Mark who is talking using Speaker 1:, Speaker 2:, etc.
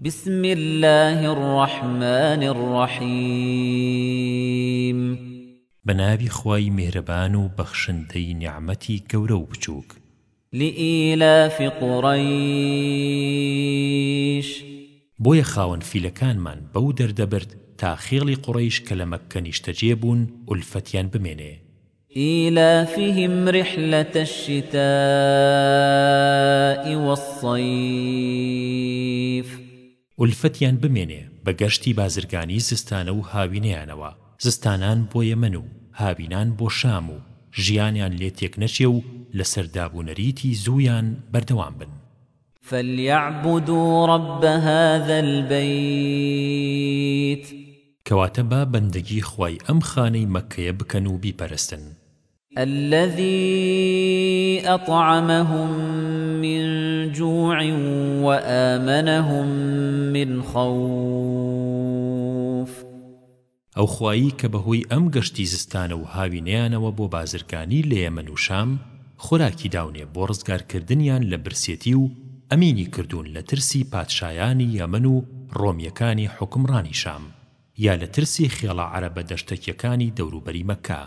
Speaker 1: بسم الله الرحمن الرحيم
Speaker 2: بنابي خواي مهربان وبخشنتي نعمتي كورو بچوك
Speaker 1: لإيلاف قريش
Speaker 2: بۆیە خاوەن فیلەکانمان بەو دەردەبرد تا خێڵی قڕیش کە لە مەککە نیشتەجێ بوون ئولفەتیان بمێنێ
Speaker 1: إيلافهم رحلة الشتاء والصيف
Speaker 2: ئولفەتیان بمێنێ بە گەشتی بازرگانی زستانە و هاوینەیانەوە زستانان بۆ یەمەن و هاوینان بۆ شام و ژیانیان لێ تێک نەچێ و لە سەردابوونەریتی زوویان بەردەوام بن
Speaker 1: فليعبدوا رب هذا البيت
Speaker 2: کەواتە با بەندگی خوای ئەم خانەی مەکەیە بکەن و بیپەرستن
Speaker 1: الذي أطعمهم من جوع وآمنهم من خوف
Speaker 2: ئەو خوایی کە بەهۆی ئەم گەشتی زستانە و هاوینەیانەوە بۆ بازرگانی لە یەمەن و شام خۆراکی داونێ بۆ ڕزگارکردنیان لە برسێتی و ئەمینی کردوون لە ترسی پادشایانی یەمەن و ڕۆمیەکانی حکمڕانی شام یا لە ترسی خێڵە عەرەبە دەشتەکیەکانی دەوروبەری مەکە